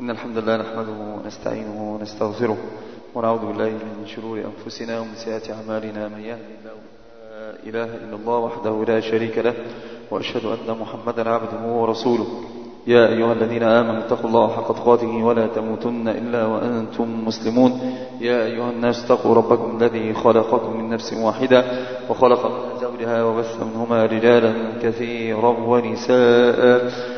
إن الحمد لله نحمده ونستعينه ونستغفره ونعوذ بالله من شرور أنفسنا ومن سيئات أعمالنا من يهدي الله لا إله إلا الله وحده لا شريك له وأشهد أن محمدا عبده ورسوله. يا أيها الذين آمنوا اتقوا الله حق تقاته ولا تموتن إلا وأنتم مسلمون. يا أيها الناس اتقوا ربكم الذي خلقكم من نفس واحدة وخلق منها زوجها وبث منهما رجالا كثيرا ونساء.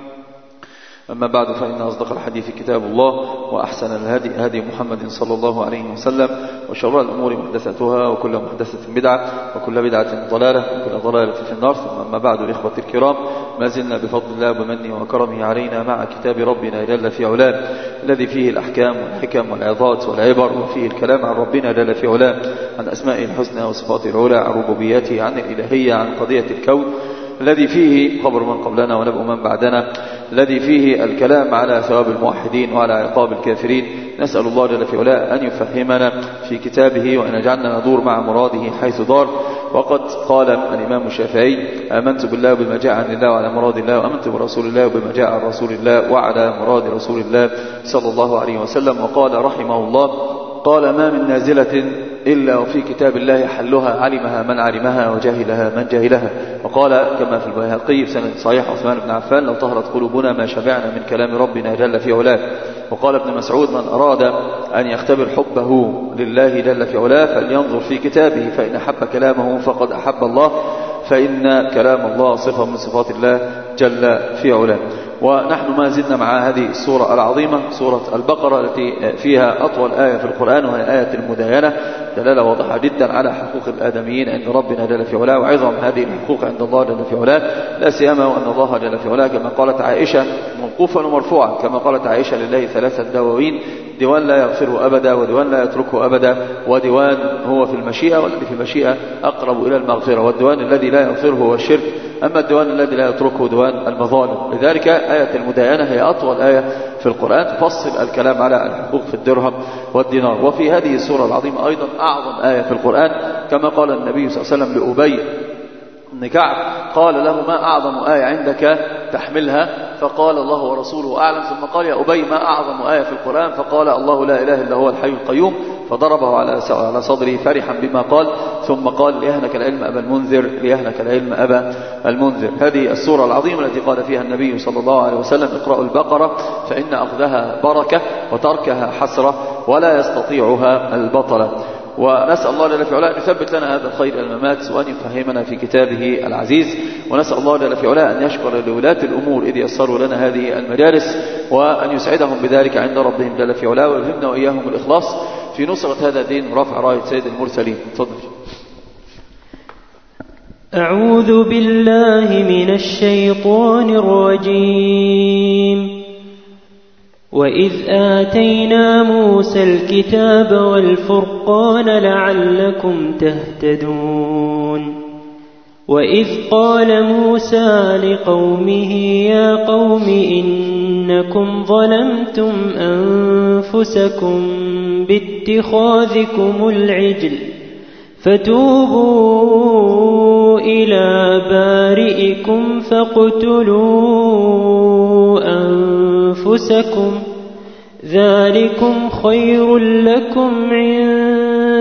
أما بعد فإن أصدق الحديث كتاب الله وأحسن الهدي هدي محمد صلى الله عليه وسلم وشر الأمور محدثتها وكل محدثة بدعة وكل بدعة ضلالة وكل ضلالة في النار. ثم أما بعد الإخوة الكرام ما زلنا بفضل الله ومنه وكرمه علينا مع كتاب ربنا جل في علاه الذي فيه الأحكام والحكم والعظات والعبر وفيه الكلام عن ربنا جل في علاه عن أسمائه الحسنى وصفاته العلى عن ربوبيته عن الإلهية عن قضية الكون. الذي فيه خبر من قبلنا ونبأ من بعدنا الذي فيه الكلام على ثواب الموحدين وعلى عقاب الكافرين. نسأل الله جل في علاه أن يفهمنا في كتابه وأن يجعلنا ندور مع مراده حيث دار. وقد قال الإمام الشافعي آمنت بالله وبما جاء عن الله وعلى مراد الله وآمنت برسول الله وبما جاء عن رسول الله وعلى مراد رسول الله صلى الله عليه وسلم. وقال رحمه الله قال ما من نازلة إلا وفي كتاب الله حلها علمها من علمها وجهلها من جهلها وقال كما في البيهقي سنة صحيح عثمان بن عفان لو طهرت قلوبنا ما شبعنا من كلام ربنا جل في علاه. وقال ابن مسعود من أراد أن يختبر حبه لله جل في علاه فلينظر في كتابه فإن أحب كلامه فقد أحب الله فإن كلام الله صفة من صفات الله جل في علاه. ونحن ما زلنا مع هذه السورة العظيمة سورة البقرة التي فيها أطول آية في القرآن وهي آية المداينة. دلالة واضحة جدا على حقوق الآدميين عند ربنا جل في علاه وعظم هذه الحقوق عند الله جل في علاه. لا سيما وأن الله جل في علاه كما قالت عائشة موقوفا ومرفوعا كما قالت عائشة لله ثلاثة دواوين ديوان لا يغفره أبدا وديوان لا يتركه أبدا وديوان هو في المشيئة والذي في المشيئة أقرب إلى المغفرة والديوان الذي لا يغفره هو الشرك. أما الديوان الذي لا يتركه ديوان المظالم. لذلك آية المداينة هي أطول آية في القرآن تفصل الكلام على الحقوق في الدرهم والدينار. وفي هذه السورة العظيمة أيضا أعظم آية في القرآن كما قال النبي صلى الله عليه وسلم لأبي بن كعب قال له ما أعظم آية عندك تحملها؟ فقال الله ورسوله أعلم. ثم قال يا أبي ما أعظم آية في القرآن؟ فقال الله لا إله إلا هو الحي القيوم. فضربه على على صدره فرحا بما قال ثم قال ليهنك العلم أبا المنذر ليهنك العلم أبا المنذر. هذه السورة العظيمة التي قال فيها النبي صلى الله عليه وسلم اقرأوا البقرة فإن أخذها بركة وتركها حسرة ولا يستطيعها البطلة. ونسأل الله جل في علاه أن يثبت لنا هذا الخير الممات وأن يفهمنا في كتابه العزيز. ونسأل الله جل في علاه أن يشكر لولاة الأمور إذ يسروا لنا هذه المجالس وأن يسعدهم بذلك عند ربهم جل في علاه ويلهمنا وإياهم الإخلاص. في نصرة هذا الدين ورفع راية سيد المرسلين. تفضل. أعوذ بالله من الشيطان الرجيم. وإذ آتينا موسى الكتاب والفرقان لعلكم تهتدون. وإذ قال موسى لقومه يا قوم إنكم ظلمتم أنفسكم باتخاذكم العجل فتوبوا إلى بارئكم فاقتلوا أنفسكم ذلكم خير لكم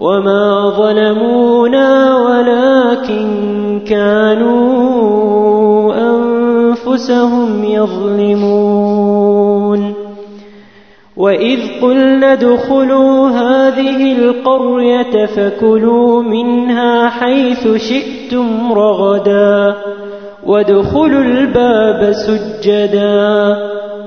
وما ظلمونا ولكن كانوا أنفسهم يظلمون وإذ قلنا ادخلوا هذه القرية فكلوا منها حيث شئتم رغدا وادخلوا الباب سجدا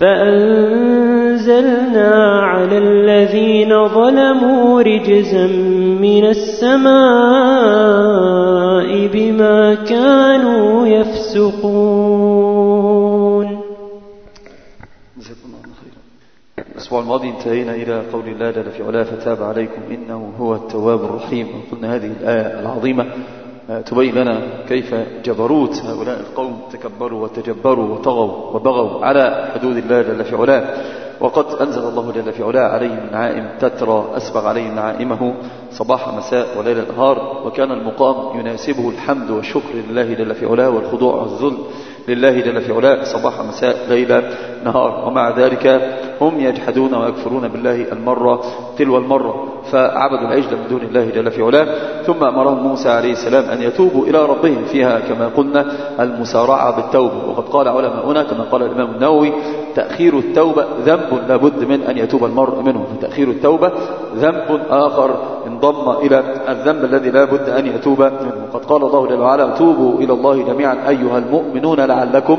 فأنزلنا على الذين ظلموا رجزا من السماء بما كانوا يفسقون. الأسبوع الماضي انتهينا إلى قول الله جل في علاه فتاب عليكم إنه هو التواب الرحيم. وقلنا هذه الآية العظيمة. تبين لنا كيف جبروت هؤلاء القوم تكبروا وتجبروا وطغوا وبغوا على حدود الله جل في علاه. وقد أنزل الله جل في علاه عليهم نعائم تترى أسبغ عليهم نعائمه صباح مساء وليل نهار. وكان المقام يناسبه الحمد والشكر لله جل في علاه والخضوع والذل لله جل في علاه صباح مساء ليل نهار ومع ذلك هم يجحدون ويكفرون بالله المرة تلو المرة فعبدوا العجل من دون الله جل في علاه. ثم أمرهم موسى عليه السلام أن يتوبوا إلى ربهم فيها كما قلنا المسارعة بالتوبة. وقد قال علماؤنا كما قال الإمام النووي تأخير التوبة ذنب لابد من أن يتوب المرء منه فتأخير التوبة ذنب آخر انضم إلى الذنب الذي لا بد أن يتوب منه. قد قال الله جل وعلا توبوا إلى الله جميعا أيها المؤمنون لعلكم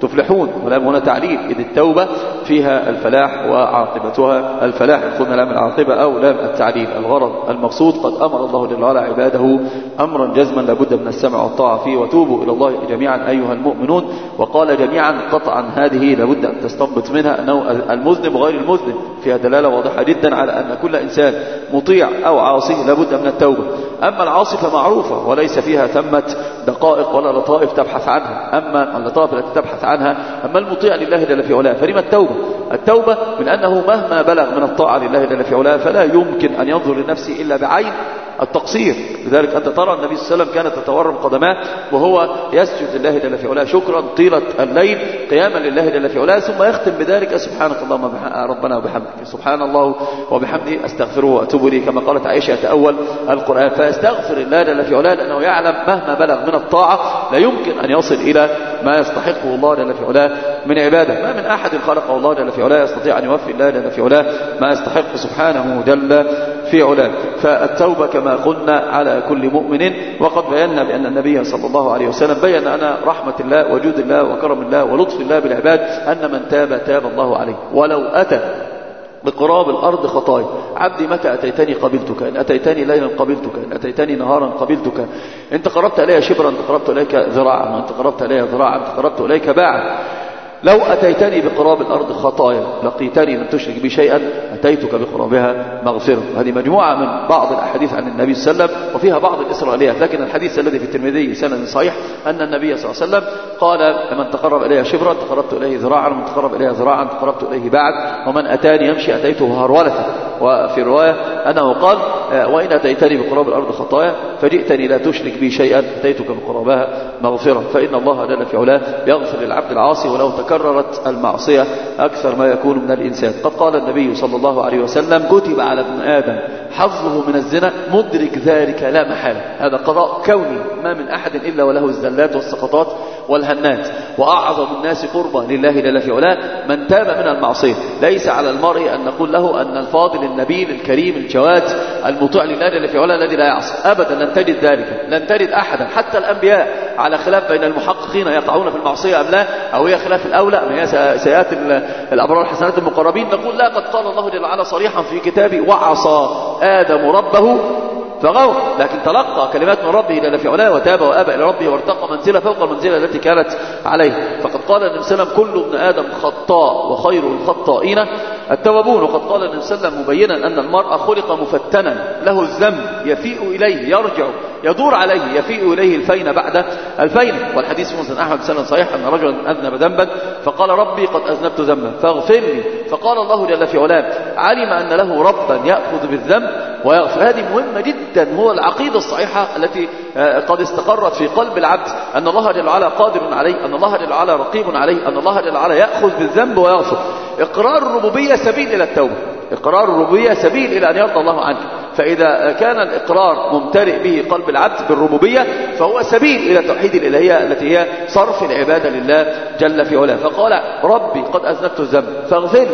تفلحون. ولام هنا تعليل. إذ التوبة فيها الفلاح وعاقبتها الفلاح. قلنا لام العاقبة أو لام التعليل. الغرض المقصود قد أمر الله جل وعلا عباده أمرا جزما لابد من السمع والطاعة فيه. وتوبوا إلى الله جميعا أيها المؤمنون. وقال جميعا قطعا هذه لابد أن تستنبط منها أنه المذنب غير المذنب. فيها دلالة واضحة جدا على أن كل إنسان مطيع أو عاصي لابد من التوبة. أما العاصي فمعروفة وليس فيها ثمة دقائق ولا لطائف تبحث عنها. أما اللطائف التي تبحث عنها أما المطيع لله جل في علاه فلما التوبة؟ التوبة من أنه مهما بلغ من الطاعة لله جل في علاه فلا يمكن أن ينظر لنفسه إلا بعين التقصير. لذلك أنت ترى النبي صلى الله عليه وسلم كانت تتورم قدماه وهو يسجد لله جل في علاه شكرا طيلة الليل قياما لله جل في علاه ثم يختم بذلك سبحانك اللهم ربنا وبحمدك. سبحان الله وبحمده أستغفره وأتوب إليه. كما قالت عائشة يتأول القرآن. فيستغفر الله جل في علاه لأنه يعلم مهما بلغ من الطاعة لا يمكن أن يصل إلى ما يستحقه الله جل في علاه من عبادة. ما من أحد خلقه الله جل في علاه يستطيع أن يوفي الله جل في علاه ما يستحق سبحانه جل في علاه. فالتوبة كما قلنا على كل مؤمن. وقد بينا بأن النبي صلى الله عليه وسلم بين أن رحمة الله وجود الله وكرم الله ولطف الله بالعباد أن من تاب تاب الله عليه. ولو أتى بقراب الأرض خطايا. عبدي متى أتيتني قبلتك؟ إن أتيتني ليلا قبلتك. إن أتيتني نهارا قبلتك. إنت قربت إلي شبرا أنت قربت إليك ذراعا. وأنت قربت إلي ذراعا أنت قربت إليك باعا. لو أتيتني بقراب الأرض خطايا لقيتني لم تشرك بي شيئا أتيتك بقرابها مغفرة. هذه مجموعة من بعض الأحاديث عن النبي صلى الله عليه وسلم وفيها بعض الإسرائيليات. لكن الحديث الذي في الترمذي سند صحيح أن النبي صلى الله عليه وسلم قال من تقرب إلي شبرا تقربت إليه ذراعا ومن تقرب إلي ذراعا تقربت إليه بعد ومن أتاني يمشي أتيته هرولة وفي رواية أنه قال وإن أتيتني بقراب الأرض خطايا فجئتني لا تشرك بي شيئا أتيتك بقرابها مغفرة. فإن الله جل في علاه يغفر للعبد العاصي ولو تكررت المعصية أكثر ما يكون من الإنسان. قد قال النبي صلى الله عليه وسلم كتب على ابن آدم حظه من الزنا مدرك ذلك لا محالة. هذا قضاء كوني ما من أحد إلا وله الزلات والسقطات والهنات. وأعظم الناس قربا لله جل في علاه من تاب من المعصية. ليس على المرء أن نقول له أن الفاضل النبيل الكريم الجواد المطيع لله جل في علاه الذي لا يعصي. أبدا لن تجد ذلك لن تجد أحدا. حتى الأنبياء على خلاف بين المحققين يقعون في المعصية أم لا؟ أو هي خلاف الأولى من هي سيئات الأبرار الحسنات المقربين نقول لا قد قال الله جل وعلا صريحا في كتابه وعصى آدم ربه فغوى. لكن تلقى كلمات من ربه جل في علاه وتاب وأبى إلى ربه وارتقى منزلة فوق المنزلة التي كانت عليه. فقد قال النبي صلى الله عليه وسلم كل ابن آدم خطاء وخير الخطائين التوابون. وقد قال النبي صلى الله عليه وسلم مبينا أن المرء خلق مفتنا له الذنب يفيء إليه يرجع يدور عليه يفيء إليه الفين بعد الفين. والحديث مسلم أحمد سنة صحيح أن رجلا أذنب ذنبا فقال ربي قد أذنبت ذنبا فاغفر لي فقال الله جل في علام علم أن له ربا يأخذ بالذنب ويغفر. هذه مهمة جدا هو العقيدة الصحيحة التي قد استقرت في قلب العبد. أن الله جل وعلا قادر عليه أن الله جل وعلا رقيب عليه أن الله جل وعلا يأخذ بالذنب ويغفر. إقرار الربوبية سبيل إلى التوبة. إقرار الربوبية سبيل إلى أن يرضى الله عنك. فإذا كان الإقرار ممتلئ به قلب العبد بالربوبية فهو سبيل إلى توحيد الإلهية التي هي صرف العبادة لله جل في علاه. فقال ربي قد أذنبت الذنب فاغفر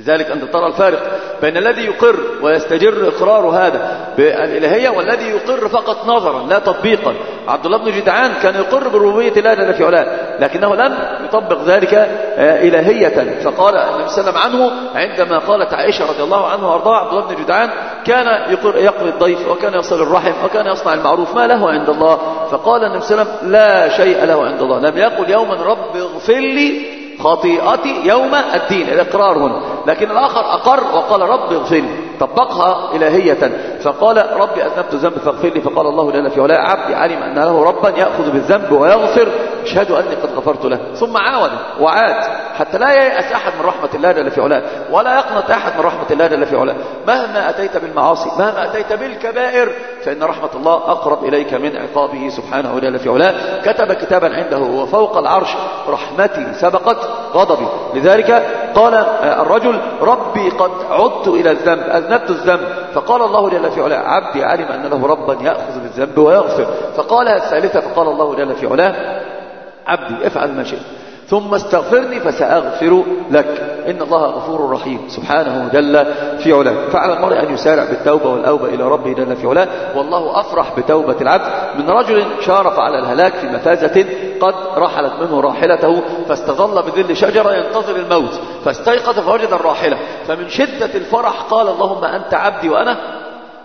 لذلك أنت ترى الفارق بين الذي يقر ويستجر إقرار هذا بالإلهية والذي يقر فقط نظرا لا تطبيقا. عبد الله بن جدعان كان يقر بربوبية الله جل في علاه لكنه لم يطبق ذلك إلهية. فقال النبي صلى الله عليه وسلم عنه عندما قالت عائشة رضي الله عنه وارضاه عبد الله بن جدعان كان يقر يقضي الضيف وكان يصل الرحم وكان يصنع المعروف ما له عند الله؟ فقال النبي صلى الله عليه وسلم لا شيء له عند الله. لم يقل يوما رب اغفر لي خطيئتي يوم الدين. الإقرار هنا. لكن الآخر أقر وقال رب اغفر لي طبقها إلهية. فقال ربي أذنبت ذنب فاغفر لي. فقال الله جل في علاه عبدي علم أن له ربا يأخذ بالذنب ويغفر. أشهد أني قد غفرت له. ثم عاود وعاد حتى لا ييأس أحد من رحمة الله جل في علاه ولا يقنط أحد من رحمة الله جل في علاه. مهما أتيت بالمعاصي مهما أتيت بالكبائر فإن رحمة الله أقرب إليك من عقابه سبحانه جل في علاه. كتب كتابا عنده وفوق العرش رحمتي سبقت غضبي. لذلك قال الرجل ربي قد عدت إلى الذنب. أذنبت الذنب. فقال الله جل في علاه عبدي علم أن له ربا يأخذ بالذنب ويغفر. فقالها الثالثة فقال الله جل في علاه عبدي افعل ما شئت. ثم استغفرني فسأغفر لك. إن الله غفور رحيم. سبحانه جل في علاه. فعلى المرء أن يسارع بالتوبة والأوبة إلى ربه جل في علاه. والله أفرح بتوبة العبد. من رجل شارف على الهلاك في مفازة قد رحلت منه راحلته فاستظل بظل شجرة ينتظر الموت فاستيقظ فوجد الراحلة. فمن شدة الفرح قال اللهم أنت عبدي وأنا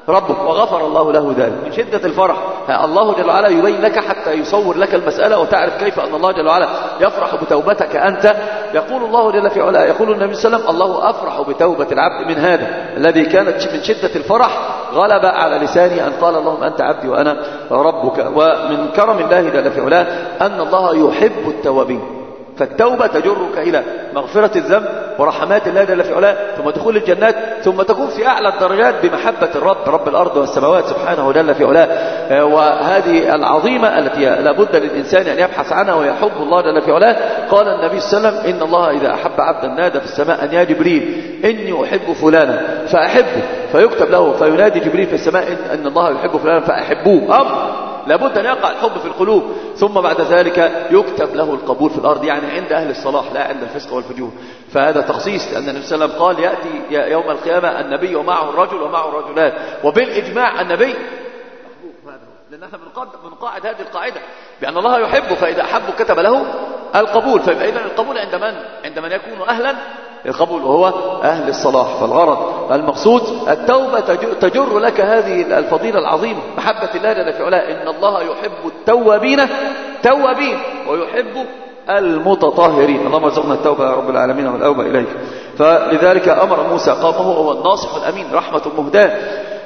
ربك وغفر الله له ذلك. من شدة الفرح الله جل وعلا يبين لك حتى يصور لك المسألة وتعرف كيف أن الله جل وعلا يفرح بتوبتك أنت. يقول الله جل في علاه يقول النبي صلى الله عليه وسلم الله أفرح بتوبة العبد من هذا الذي كانت من شدة الفرح غلب على لساني أن قال اللهم أنت عبدي وأنا ربك. ومن كرم الله جل في علاه أن الله يحب التوابين. فالتوبة تجرك إلى مغفرة الذنب ورحمات الله جل في علاه ثم دخول الجنات ثم تكون في أعلى الدرجات بمحبة الرب رب الأرض والسماوات سبحانه جل في علاه. وهذه العظيمة التي لابد للإنسان أن يبحث عنها ويحب الله جل في علاه. قال النبي صلى الله عليه وسلم إن الله إذا أحب عبدا نادى في السماء أن يا جبريل إني أحب فلانا فأحبه فيكتب له فينادي جبريل في السماء إن الله يحب فلانا فأحبوه. أمر. لابد أن يقع الحب في القلوب. ثم بعد ذلك يكتب له القبول في الأرض يعني عند أهل الصلاح لا عند الفسق والفجور. فهذا تخصيص لأن النبي صلى الله عليه وسلم قال يأتي يوم القيامة النبي ومعه الرجل ومعه الرجلان. وبالإجماع النبي لأن إحنا بنقاعد هذه القاعدة. بأن الله يحبه فإذا أحبه كتب له القبول. إذن القبول عند من؟ عند من يكون أهلا القبول وهو أهل الصلاح. فالغرض المقصود التوبة تجر لك هذه الفضيلة العظيمة محبة الله جل في علاه. إن الله يحب التوابين توابين ويحب المتطهرين. اللهم ارزقنا التوبة يا رب العالمين والأوبة إليك. فلذلك أمر موسى قومه وهو الناصح الأمين رحمة مهداة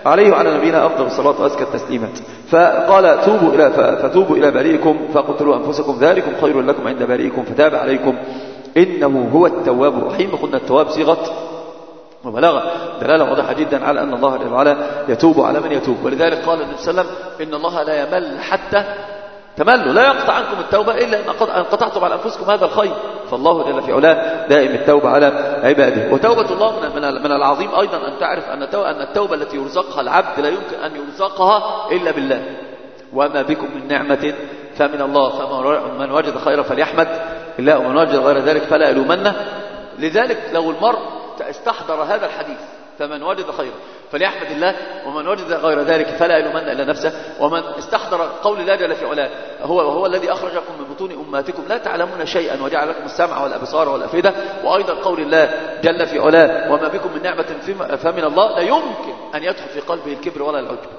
عليه وعلى نبينا أفضل الصلاة وأزكى التسليمات. فقال توبوا إلى فتوبوا إلى بارئكم فقتلوا أنفسكم ذلكم خير لكم عند بارئكم فتاب عليكم. إنه هو التواب الرحيم. قلنا التواب صيغة وبلاغة دلالة واضحة جدا على أن الله جل وعلا يتوب على من يتوب. ولذلك قال النبي صلى الله عليه وسلم إن الله لا يمل حتى تملوا لا يقطع عنكم التوبة إلا أن قطعتم على أنفسكم هذا الخير. فالله جل في علاه دائم التوبة على عباده. وتوبة الله من العظيم أيضا أن تعرف أن التوبة التي يرزقها العبد لا يمكن أن يرزقها إلا بالله. وما بكم من نعمة فمن الله فمن وجد خيرا فليحمد. الله ومن وجد غير ذلك فلا يلومنه لذلك لو المرء استحضر هذا الحديث فمن وجد خيرا فليحمد الله ومن وجد غير ذلك فلا يلومن الا نفسه. ومن استحضر قول الله جل في علاه هو هو الذي أخرجكم من بطون امهاتكم لا تعلمون شيئا وجعل لكم السمع والأبصار والأفئدة. وأيضا قول الله جل في علاه وما بكم من نعمة فمن الله لا يمكن أن يدخل في قلبه الكبر ولا العجب.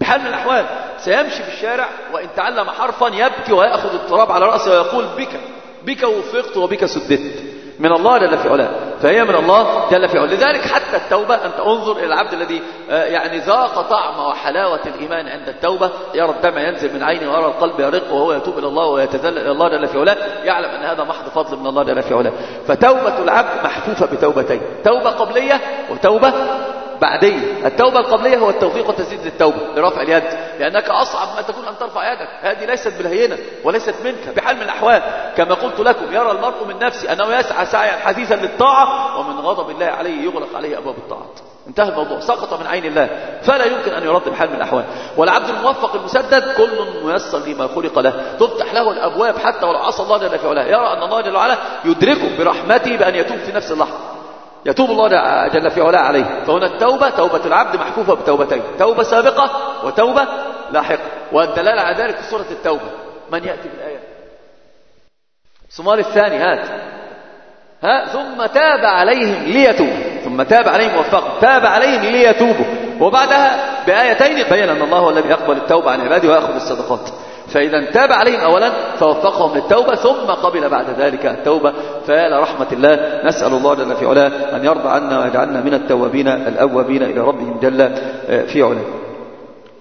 بحال من الأحوال سيمشي في الشارع وإن تعلم حرفا يبكي ويأخذ التراب على رأسه ويقول بك. بك وفقت وبك سددت. من الله جل في علاه. فهي من الله جل في علاه. لذلك حتى التوبة أنت انظر إلى العبد الذي آه، يعني ذاق طعم وحلاوة الإيمان عند التوبة. يرى الدمع ينزل من عينه ويرى القلب يرق وهو يتوب إلى الله ويتذلل إلى الله جل في علاه. يعلم أن هذا محض فضل من الله جل في علاه. فتوبة العبد محفوفة بتوبتين. توبة قبلية وتوبة بعدية التوبة القبلية هو التوفيق والتسديد للتوبة. لرفع اليد. لأنك أصعب ما تكون أن ترفع يدك. هذه ليست بالهينة وليست منك بحال من الأحوال. كما قلت لكم يرى المرء من نفسه أنه يسعى سعيا حثيثا للطاعة ومن غضب الله عليه يغلق عليه أبواب الطاعات انتهى الموضوع. سقط من عين الله. فلا يمكن أن يرد بحال من الأحوال. والعبد الموفق المسدد كل ميسر لما خلق له. تفتح له الأبواب حتى ولو عصى الله جل في علاه. يرى أن الله جل وعلا يدركه برحمته بأن يتوب في نفس اللحظة. يتوب الله جل في علاه عليه. فهنا التوبة توبة العبد محفوفة بتوبتين. توبة سابقة وتوبة لاحقة. والدلالة على ذلك في سورة التوبة. من يأتي بالآية؟ صمال الثاني هات. ها ثم تاب عليهم ليتوبوا. ثم تاب عليهم وفقهم تاب عليهم ليتوبوا. وبعدها بآيتين بين أن الله هو الذي يقبل التوبة عن عباده ويأخذ الصدقات. فإذا تاب عليهم أولا فوفقهم للتوبة ثم قبل بعد ذلك التوبة. فيا رحمة الله نسأل الله جل في علاه أن يرضى عنا ويجعلنا من التوابين الأوابين إلى ربهم جل في علاه.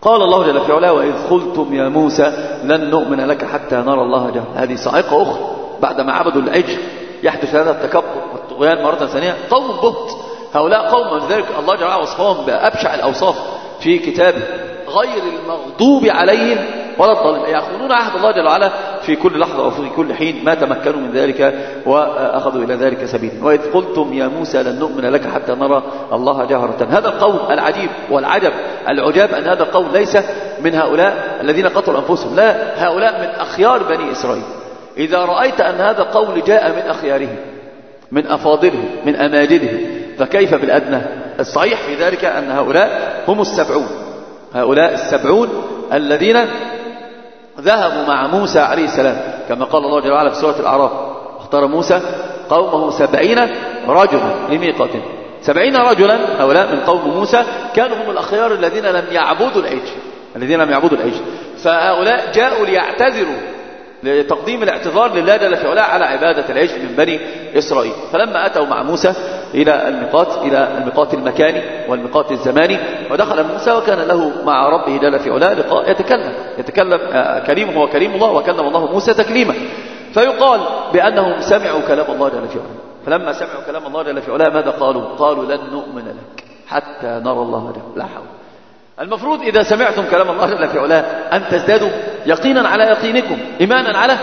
قال الله جل في علاه وإذ قلتم يا موسى لن نؤمن لك حتى نرى الله جل هذه صاعقة أخرى. بعدما عبدوا العجل يحدث هذا التكبر والطغيان مرة ثانية. قوم بهت هؤلاء قوم ذلك الله جل وعلا وصفهم بأبشع الأوصاف في كتابه. غير المغضوب عليهم ولا الضالين يأخذون عهد الله جل وعلا في كل لحظة وفي كل حين ما تمكنوا من ذلك وأخذوا إلى ذلك سبيلا. وإذ قلتم يا موسى لن نؤمن لك حتى نرى الله جهرة. هذا القول العجيب والعجب العجاب أن هذا القول ليس من هؤلاء الذين قتلوا أنفسهم. لا هؤلاء من أخيار بني إسرائيل. إذا رأيت أن هذا القول جاء من أخيارهم من أفاضلهم من أماجدهم فكيف بالأدنى؟ الصحيح في ذلك أن هؤلاء هم السبعون. هؤلاء السبعون الذين ذهبوا مع موسى عليه السلام. كما قال الله جل وعلا في سورة الأعراف اختار موسى قومه سبعين رجلا لميقاتهم سبعين رجلا هؤلاء من قوم موسى كانوا هم الأخيار الذين لم يعبدوا العجل. الذين لم يعبدوا العجل. فهؤلاء جاءوا ليعتذروا. لتقديم الاعتذار لله جل في علاه على عبادة العجل من بني إسرائيل. فلما أتوا مع موسى إلى الميقات إلى الميقات المكاني والميقات الزماني ودخل موسى وكان له مع ربه جل في علاه لقاء يتكلم. يتكلم كريم هو كريم الله وكلم الله موسى تكليما. فيقال بأنهم سمعوا كلام الله جل في علاه. فلما سمعوا كلام الله جل في علاه ماذا قالوا؟ قالوا لن نؤمن لك حتى نرى الله جل لا حول. المفروض إذا سمعتم كلام الله جل في علاه أن تزدادوا يقينا على يقينكم إيمانا على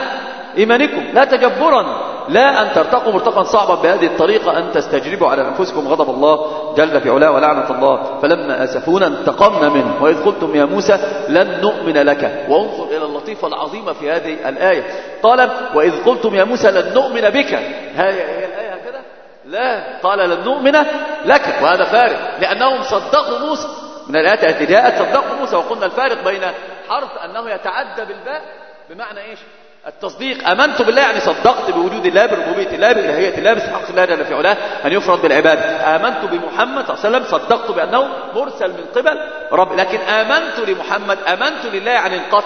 إيمانكم. لا تجبرا لا أن ترتقوا مرتقا صعبا بهذه الطريقة أن تستجربوا على أنفسكم غضب الله جل في علاه ولعنة الله. فلما أسفونا انتقمنا منه. وإذ قلتم يا موسى لن نؤمن لك. وانظر إلى اللطيفة العظيمة في هذه الآية. قال وإذ قلتم يا موسى لن نؤمن بك. هي الآية هكذا؟ لا. قال لن نؤمن لك. وهذا فارق لأنهم صدقوا موسى. الآيات التي جاءت صدقوا موسى وقلنا الفارق بين حرف أنه يتعدى بالباء بمعنى إيش؟ التصديق. آمنت بالله يعني صدقت بوجود الله بربوبية الله بإلهية الله بحق الله جل في علاه أن يفرض بالعباده آمنت بمحمد صلى الله عليه وسلم صدقت بأنه مرسل من قبل رب. لكن آمنت لمحمد آمنت لله يعني انقضت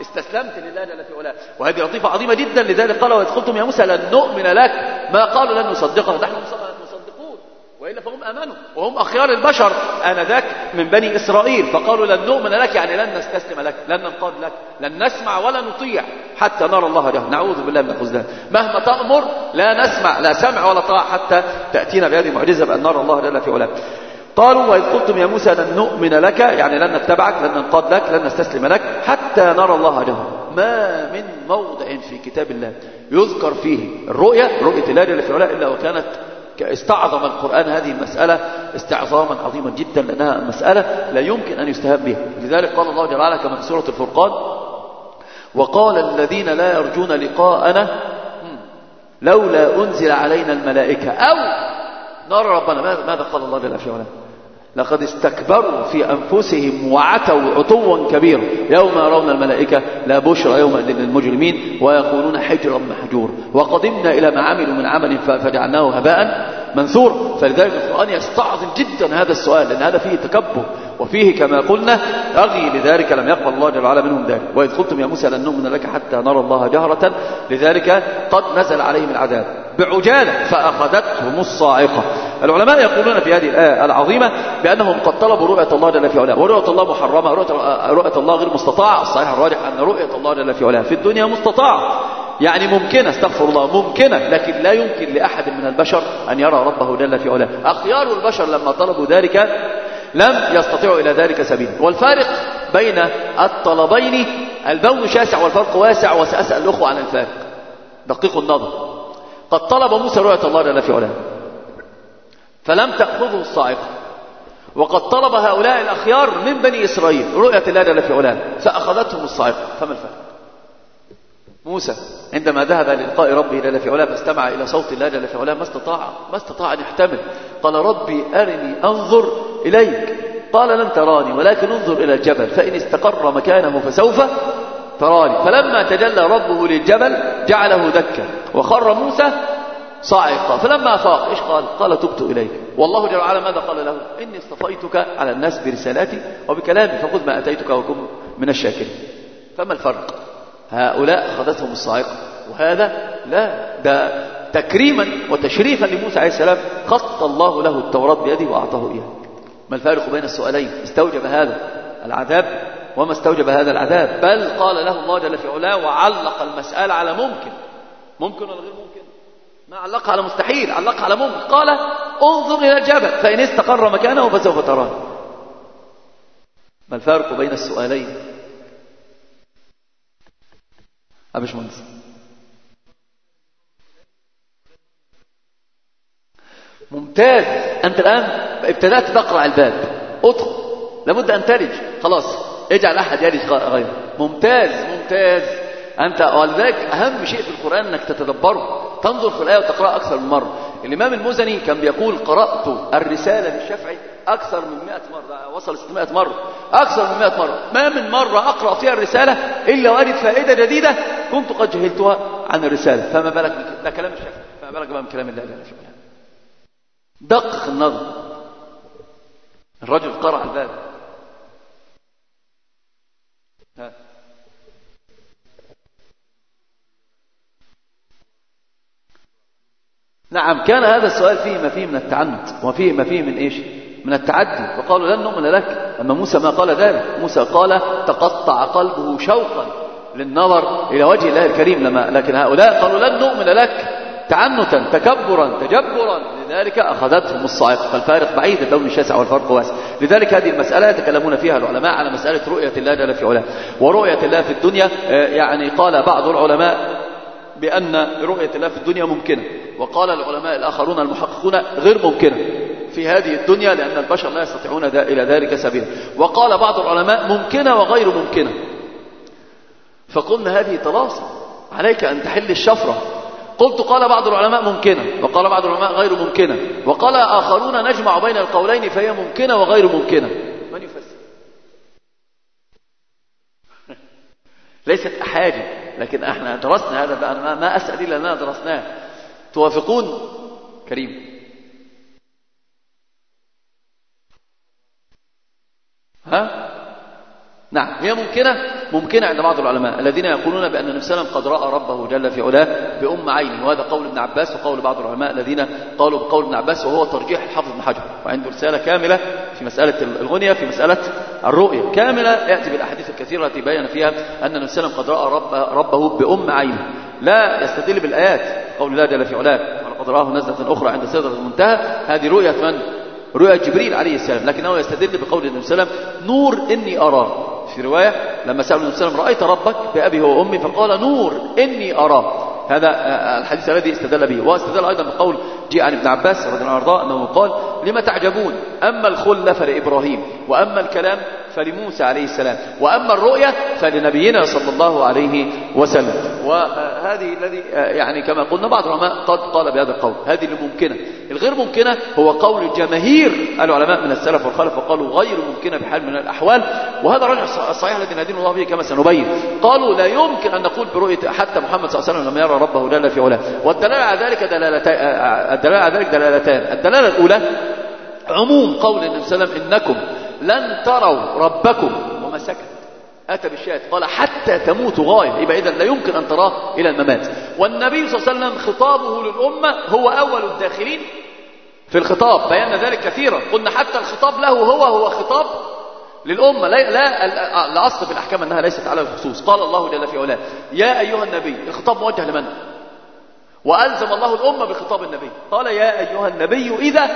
استسلمت لله جل في علاه. وهذه لطيفة عظيمة جدا. لذلك قال وإذ قلتم يا موسى لن نؤمن لك. ما قالوا؟ لن نصدقه نحن مصدقون وإلا فهم آمنوا وهم أخيار البشر آنذاك من بني إسرائيل فقالوا لن نؤمن لك يعني لن نستسلم لك لن ننقاد لك لن نسمع ولا نطيع حتى نرى الله جهر نعوذ بالله من الخذلان مهما تأمر لا نسمع لا سمع ولا طاعة حتى تأتينا بهذه المعجزة بأن نرى الله جل في علاه. قالوا وإذ قلتم يا موسى لن نؤمن لك يعني لن نتبعك لن ننقاد لك لن نستسلم لك حتى نرى الله جهر ما من موضع في كتاب الله يذكر فيه الرؤية رؤية الله جل في علاه إلا وكانت استعظم القرآن هذه المسألة استعظاما عظيما جدا لأنها مسألة لا يمكن أن يستهاب بها. لذلك قال الله جل وعلا كما في سورة الفرقان وقال الذين لا يرجون لقاءنا لولا أنزل علينا الملائكة. أو! نرى ربنا. ماذا قال الله جل وعلا؟ لقد استكبروا في أنفسهم وعتوا عتوا كبيرا يوم يرون الملائكة لا بشرى يومئذ للمجرمين ويقولون حجرا محجور. وقدمنا إلى ما عملوا من عمل فجعلناه هباء منثور. فلذلك القرآن يستعظم جدا هذا السؤال لأن هذا فيه تكبر. وفيه كما قلنا أغي لذلك لم يقبل الله جل وعلا منهم ذلك. وإذ قلتم يا موسى لن نؤمن لك حتى نرى الله جهرة. لذلك قد نزل عليهم العذاب. بعجالة فأخذتهم الصاعقة. العلماء يقولون في هذه الآية العظيمة بأنهم قد طلبوا رؤية الله جل في علاه ورؤية الله محرمة رؤية الله غير مستطاعة. الصحيح الراجح أن رؤية الله جل في علاه في الدنيا مستطاعة. يعني ممكنة استغفر الله ممكنة لكن لا يمكن لأحد من البشر أن يرى ربه جل في علاه. أخيار البشر لما طلبوا ذلك لم يستطيعوا إلى ذلك سبيلا. والفارق بين الطلبين البون شاسع والفرق واسع وسأسأل الأخوة عن الفارق. دقيق النظر. قد طلب موسى رؤية الله جل في علاه. فلم تأخذه الصاعقة وقد طلب هؤلاء الأخيار من بني إسرائيل رؤية الله جل في علاه. فأخذتهم الصاعقة فما الفرق؟ موسى عندما ذهب للقاء ربه جل في علاه فاستمع إلى صوت الله جل في علاه ما استطاع ما استطاع أن يحتمل. قال ربي أرني أنظر إليك. قال لن تراني ولكن انظر إلى الجبل فإن استقر مكانه فسوف تراني. فلما تجلى ربه للجبل جعله دكا وخر موسى صاعقا. فلما فاق إيش قال؟ قال تبت إليك. والله جل وعلا ماذا قال له؟ إني اصطفيتك على الناس برسالاتي وبكلامي فخذ ما آتيتك وكن من الشاكرين. فما الفرق؟ هؤلاء أخذتهم الصاعقة. وهذا لا ده تكريما وتشريفا لموسى عليه السلام. خط الله له التوراة بيده وأعطاه إياه. ما الفارق بين السؤالين؟ استوجب هذا العذاب وما استوجب هذا العذاب. بل قال له الله جل في علاه وعلق المسألة على ممكن. ممكن ولا غير ممكن؟ ما علقها على مستحيل علقها على ممكن. قال انظر إلى الجبل فإن استقر مكانه فسوف تراه. ما الفارق بين السؤالين؟ أبش مهندس ممتاز. أنت الآن ابتدأت تقرأ الباب. ادخل. لابد أن تلج خلاص. اجعل أحد يلج غيره. ممتاز ممتاز. أنت ولذلك أهم شيء في القرآن أنك تتدبره. تنظر في الآية وتقرأ أكثر من مرة. الإمام المزني كان بيقول قرأت الرسالة للشافعي أكثر من 100 مرة. وصل 600 مرة. أكثر من 100 مرة. ما من مرة أقرأ فيها الرسالة إلا وأجد فائدة جديدة كنت قد جهلتها عن الرسالة. فما بالك ده كلام الشافعي فما بالك بقى من كلام الله وعلا. دقق النظر. الرجل قرع الباب. نعم كان هذا السؤال فيه ما فيه من التعنت وفيه ما فيه من إيش؟ من التعدي. فقالوا لن نؤمن لك. أما موسى ما قال ذلك. موسى قال تقطع قلبه شوقا للنظر إلى وجه الله الكريم لما لكن هؤلاء قالوا لن نؤمن لك. تعنتا تكبرا تجبرا. لذلك أخذتهم الصاعقة. فالفارق بعيد اللون الشاسع والفرق واسع. لذلك هذه المسألة يتكلمون فيها العلماء على مسألة رؤية الله جل في علاه. ورؤية الله في الدنيا يعني قال بعض العلماء بأن رؤية الله في الدنيا ممكنة. وقال العلماء الآخرون المحققون غير ممكنة في هذه الدنيا لأن البشر لا يستطيعون إلى ذلك سبيلا. وقال بعض العلماء ممكنة وغير ممكنة. فقلنا هذه طلاسة عليك أن تحل الشفرة. قلت قال بعض العلماء ممكنة وقال بعض العلماء غير ممكنة وقال آخرون نجمع بين القولين فهي ممكنة وغير ممكنة. من يفسر؟ ليست أحاجي لكن إحنا درسنا هذا بقى ما أسأل إلا أننا درسناه. توافقون؟ كريم. ها؟ نعم هي ممكنة ممكنة عند بعض العلماء الذين يقولون بأن النبي صلى الله عليه وسلم قد رأى ربه جل في علاه بأم عينه وهذا قول ابن عباس وقول بعض العلماء الذين قالوا بقول ابن عباس وهو ترجيح الحافظ بن حجر وعنده رسالة كاملة في مسألة الغنية في مسألة الرؤية كاملة يأتي بالأحاديث الكثيرة التي بين فيها أن النبي صلى الله عليه وسلم قد رأى رب ربه بأم عينه لا يستدل بالآيات قول الله جل في علاه ولقد رآه نزلة أخرى عند سدرة المنتهى هذه رؤية من؟ رؤية جبريل عليه السلام لكنه يستدل بقول النبي صلى الله عليه وسلم نور إني أراه في رواية لما سأل النبي صلى الله عليه وسلم رأيت ربك بأبي هو أمي فقال نور إني أراه هذا الحديث الذي استدل به. واستدل أيضا بقول جاء عن ابن عباس رضي الله عنه أنه قال لما تعجبون؟ أما الخلة فلإبراهيم وأما الكلام فلموسى عليه السلام وأما الرؤية فلنبينا صلى الله عليه وسلم. وهذه الذي يعني كما قلنا بعض العلماء قد قال بهذا القول. هذه الممكنة. الغير ممكنة هو قول جماهير العلماء من السلف والخلف وقالوا غير ممكنة بحال من الأحوال. وهذا رجع الصحيح الذي ندين الله به كما سنبين. قالوا لا يمكن أن نقول برؤية حتى محمد صلى الله عليه وسلم لما يرى ربه جل في علاه. والدلالة على ذلك دلالتان الدلالة على ذلك دلالتان. الدلالة الأولى عموم قول النبي صلى الله عليه وسلم إنكم لن تروا ربكم. وما سكت. أتى بالشاة قال حتى تموت غاية. يبقى إذا لا يمكن أن تراه إلى الممات. والنبي صلى الله عليه وسلم خطابه للأمة هو أول الداخلين في الخطاب. بينا ذلك كثيرا. قلنا حتى الخطاب له هو هو خطاب للأمة. لا, لا الأصل في الأحكام أنها ليست على الخصوص. قال الله جل في علاه يا أيها النبي الخطاب موجه لمن؟ وألزم الله الأمة بخطاب النبي. قال يا أيها النبي إذا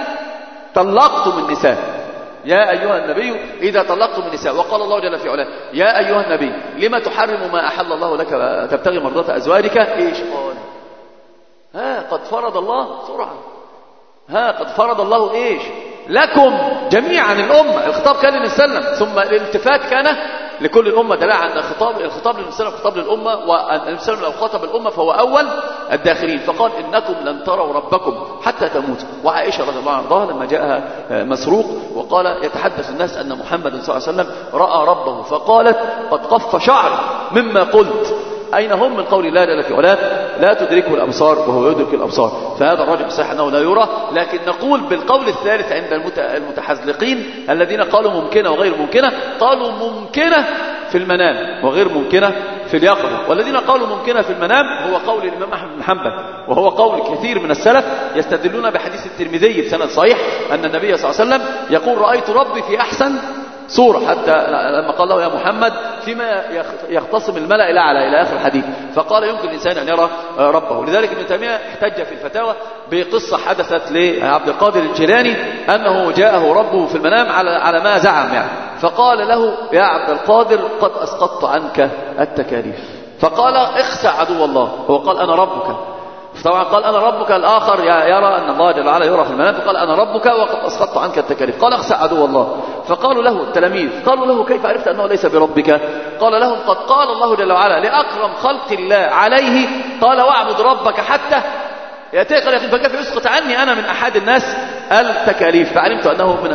طلقتم النساء. يا أيها النبي إذا طلقتم النساء وقال الله جل في علاه يا أيها النبي لما تحرم ما أحل الله لك تبتغي مرضات أزواجك؟ إيش قال؟ ها قد فرض الله سرعة. ها قد فرض الله إيش؟ لكم جميعا الأمة. الخطاب كان للسلم ثم الالتفات كان لكل الأمة دلاله عن الخطاب الخطاب للسلم خطاب للأمة والسلم لو خاطب الأمة فهو أول. الداخلين. فقال إنكم لن تروا ربكم حتى تموتوا. وعائشة رضي الله عنها لما جاءها مسروق وقال يتحدث الناس أن محمد صلى الله عليه وسلم رأى ربه فقالت قد قف شعر مما قلت. أين هم من قول الله جل في لا تدركه الأبصار وهو يدرك الأبصار. فهذا الرجل صحيح أنه لا يرى لكن نقول بالقول الثالث عند المتحزلقين الذين قالوا ممكنة وغير ممكنة قالوا ممكنة في المنام وغير ممكنة في اليقظة. والذين قالوا ممكنة في المنام هو قول الإمام أحمد بن حنبل وهو قول كثير من السلف يستدلون بحديث الترمذي بسند صحيح أن النبي صلى الله عليه وسلم يقول رأيت ربي في أحسن صورة حتى لما قال له يا محمد فيما يختصم الملأ الأعلى إلى آخر الحديث. فقال يمكن الإنسان أن يرى ربه. لذلك ابن تيمية احتج في الفتاوى بقصة حدثت لعبد القادر الجيلاني أنه جاءه ربه في المنام على على ما زعم يعني. فقال له يا عبد القادر قد أسقطت عنك التكاليف. فقال اخسع عدو الله. هو قال أنا ربك. طبعا قال أنا ربك الآخر يرى أن الله جل وعلا يرى في المنام فقال أنا ربك وقد أسقطت عنك التكاليف. قال اخسع عدو الله. فقالوا له التلاميذ قالوا له كيف عرفت أنه ليس بربك؟ قال لهم قد قال الله جل وعلا لأكرم خلق الله عليه قال واعبد ربك حتى يأتيك اليقين. فكيف يسقط عني أنا من أحد الناس؟ التكاليف. فعلمت أنه من,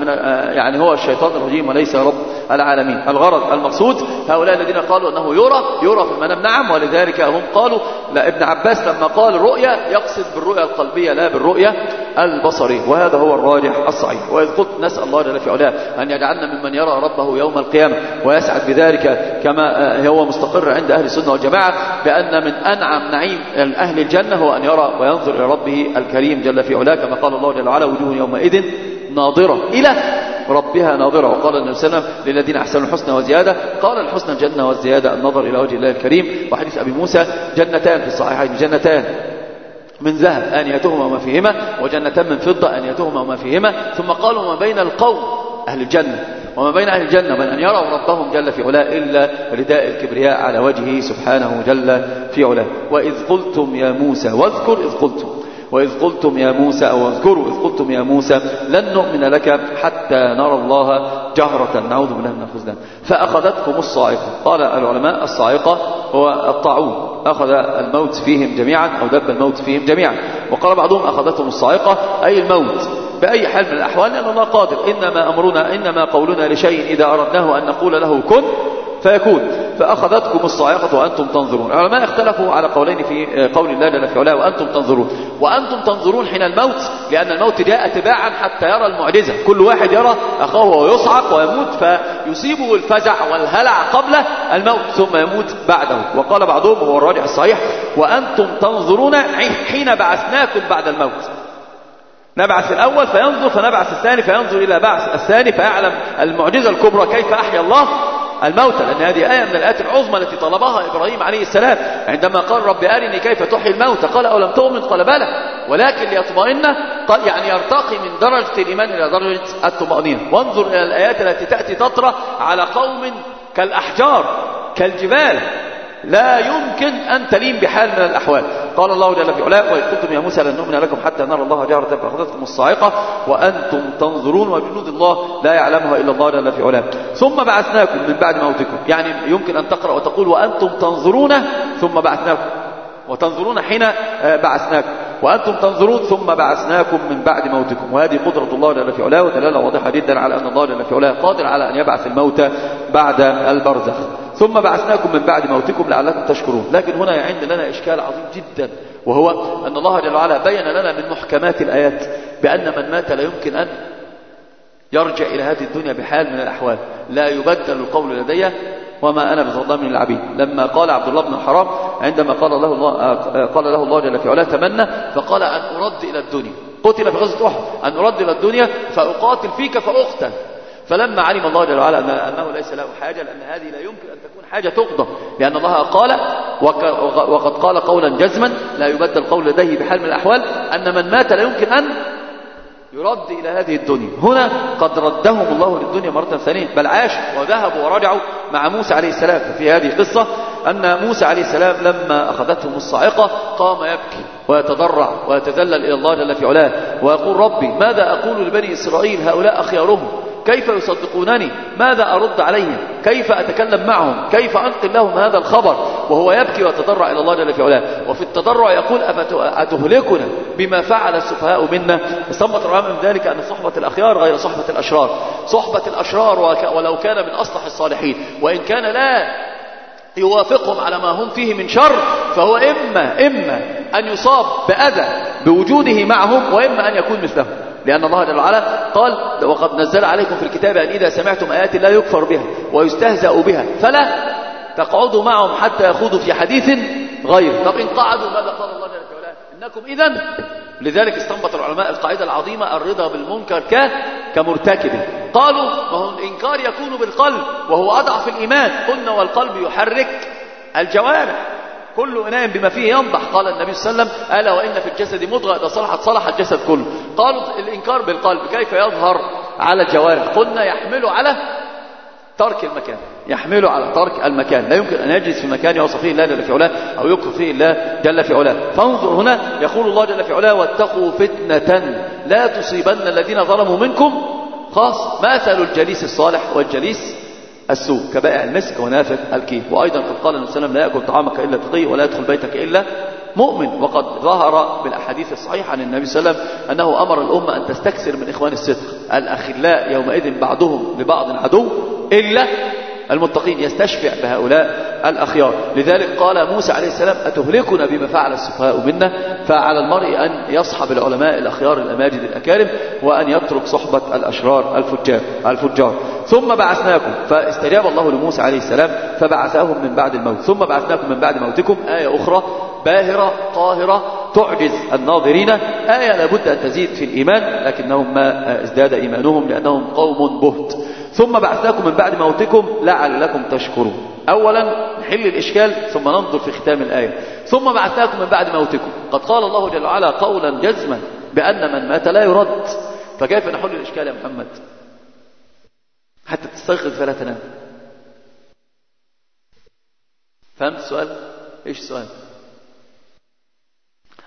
من يعني هو الشيطان الرجيم وليس رب. العالمين. الغرض المقصود هؤلاء الذين قالوا أنه يرى يرى في المنام. نعم ولذلك هم قالوا لا ابن عباس لما قال الرؤيا يقصد بالرؤيا القلبية لا بالرؤيا البصرية. وهذا هو الراجح الصحيح. وإذ قلت نسأل الله جل في علاه أن يجعلنا ممن يرى ربه يوم القيامة ويسعد بذلك كما هو مستقر عند أهل السنة والجماعة بأن من أنعم نعيم أهل الجنة هو أن يرى وينظر إلى ربه الكريم جل في علاه كما قال الله جل وعلا وجوه يومئذ ناظرة إلى ربها ناظرة. وقال النبي صلى الله عليه وسلم للذين أحسنوا الحسنى وزيادة. قال الحسنى الجنة والزيادة النظر إلى وجه الله الكريم. وحديث أبي موسى جنتان في الصحيحين جنتان من ذهب آنيتهما وما فيهما وجنتان من فضة آنيتهما وما فيهما. ثم قالوا ما بين القوم أهل الجنة؟ وما بين أهل الجنة من أن يروا ربهم جل في علاه إلا رداء الكبرياء على وجهه سبحانه جل في علاه. وإذ قلتم يا موسى واذكر إذ قلتم. وإذ قلتم يا موسى أو اذكروا إذ قلتم يا موسى لن نؤمن لك حتى نرى الله جهرة نعوذ بالله من الخزلان فأخذتكم الصاعقة. قال العلماء الصاعقة هو الطاعون. أخذ الموت فيهم جميعا أو دب الموت فيهم جميعا. وقال بعضهم أخذتهم الصاعقة أي الموت؟ بأي حال من الأحوال؟ لأن الله قادر. إنما أمرنا إنما قولنا لشيء إذا أردناه أن نقول له كن فيكون. فأخذتكم الصاعقة وأنتم تنظرون. العلماء اختلفوا على قولين في قول الله جل في علاه وأنتم تنظرون. وأنتم تنظرون حين الموت لأن الموت جاء تباعا حتى يرى المعجزة. كل واحد يرى أخاه ويصعق ويموت فيصيبه الفزع والهلع قبل الموت ثم يموت بعده. وقال بعضهم هو الراجح الصحيح وأنتم تنظرون حين بعثناكم بعد الموت. نبعث الأول فينظر فنبعث الثاني فينظر إلى بعث الثاني فيعلم المعجزة الكبرى كيف أحيا الله. الموتى لأن هذه آية من الآيات العظمى التي طلبها إبراهيم عليه السلام عندما قال رب أرني كيف تحيي الموتى قال أولم تؤمن؟ قال بلى ولكن ليطمئن يعني يرتقي من درجة الإيمان إلى درجة الطمأنينة. وانظر إلى الآيات التي تأتي تطرى على قوم كالأحجار كالجبال لا يمكن أن تلين بحال من الأحوال. قال الله جل في علاه وإذ قلتم يا موسى لن نؤمن لكم حتى نرى الله جهرة فأخذتكم الصاعقة وأنتم تنظرون وجنود الله لا يعلمها إلا الله جل في علاه. ثم بعثناكم من بعد موتكم. يعني يمكن أن تقرأ وتقول وأنتم تنظرون. ثم بعثناكم. وتنظرون حين بعثناكم. وأنتم تنظرون ثم بعثناكم من بعد موتكم. وهذه قدرة الله جل في علاه ودلالة واضحة جدا على أن الله جل في علاه قادر على أن يبعث الموتى بعد البرزخ. ثم بعثناكم من بعد موتكم لعلكم تشكرون. لكن هنا عند لنا إشكال عظيم جدا وهو أن الله جل وعلا بين لنا من محكمات الآيات بأن من مات لا يمكن أن يرجع إلى هذه الدنيا بحال من الأحوال. لا يبدل القول لدي وما أنا بظلام للعبيد لما قال عبد الله بن حرام عندما قال له الله قال له الله جل في علاه تمنى فقال أن أرد إلى الدنيا. قتل في غزوة أحد. أن أرد إلى الدنيا فأقاتل فيك فأقتل. فلما علم الله جل وعلا أنه ليس له حاجة لأن هذه لا يمكن أن تكون حاجة تقضى. لأن الله قال وقد قال قولا جزما لا يبدل قول لديه بحال من الأحوال أن من مات لا يمكن أن يرد إلى هذه الدنيا. هنا قد ردهم الله للدنيا مرة ثانية. بل عاشوا وذهبوا ورجعوا مع موسى عليه السلام. في هذه القصة أن موسى عليه السلام لما أخذتهم الصاعقة قام يبكي ويتضرع ويتذلل إلى الله جل في علاه ويقول ربي ماذا أقول لبني إسرائيل هؤلاء أخيارهم؟ كيف يصدقونني؟ ماذا أرد عليهم؟ كيف أتكلم معهم؟ كيف أنقل لهم هذا الخبر؟ وهو يبكي ويتضرع إلى الله جل في علاه. وفي التضرع يقول أتهلكنا بما فعل السفهاء منا؟ استنبط العلماء من ذلك أن صحبة الأخيار غير صحبة الأشرار. صحبة الأشرار ولو كان من أصلح الصالحين. وإن كان لا يوافقهم على ما هم فيه من شر فهو إما إما أن يصاب بأذى بوجوده معهم وإما أن يكون مثلهم. لأن الله جل وعلا قال وقد نزل عليكم في الكتاب أن إذا سمعتم آيات لا يكفر بها ويستهزأ بها فلا تقعدوا معهم حتى يخوضوا في حديث غير. طب إن قعدوا ماذا قال الله جل وعلا؟ إنكم إذا لذلك استنبط العلماء القاعدة العظيمة الرضا بالمنكر ك كمرتكبه قالوا ما هو الإنكار يكون بالقلب وهو أضعف الإيمان. قلنا والقلب يحرك الجوارح كل إناء بما فيه ينضح. قال النبي صلى الله عليه وسلم ألا وإن في الجسد مضغة إذا صلحت صلح الجسد كله. قالوا الإنكار بالقلب كيف يظهر على الجوارح؟ قلنا يحمل على ترك المكان يحمل على ترك المكان. لا يمكن أن يجلس في مكان يوصف فيه الله جل في علاه أو يكفر فيه الله جل في علاه. فانظر هنا يقول الله جل في علاه واتقوا فتنة لا تصيبن الذين ظلموا منكم. خاص مثل الجليس الصالح والجليس السوء؟ كبائع المسك ونافذ الكيل وأيضا قد قال النبي صلى الله عليه وسلم لا يأكل طعامك إلا تقي ولا يدخل بيتك إلا مؤمن. وقد ظهر بالأحاديث الصحيحة عن النبي صلى الله عليه وسلم أنه أمر الأمة أن تستكثر من إخوان الصدق. الأخلاء يومئذ بعضهم لبعض عدو إلا المتقين يستشفع بهؤلاء الأخيار. لذلك قال موسى عليه السلام أتهلكنا بما فعل السفهاء منا؟ فعلى المرء أن يصحب العلماء الأخيار الأماجد الأكارم وأن يترك صحبة الأشرار الفجار الفجار. ثم بعثناكم. فاستجاب الله لموسى عليه السلام فبعثهم من بعد الموت. ثم بعثناكم من بعد موتكم. آية أخرى باهرة قاهرة تعجز الناظرين. آية لابد أن تزيد في الإيمان لكنهم ما ازداد إيمانهم لأنهم قوم بهت. ثم بعثناكم من بعد موتكم لعلكم تشكرون. أولا نحل الإشكال ثم ننظر في ختام الآية. ثم بعثناكم من بعد موتكم. قد قال الله جل وعلا قولا جزما بأن من مات لا يرد. فكيف نحل الإشكال يا محمد؟ حتى تستيقظ فلا تنام. فهمت السؤال؟ إيش السؤال؟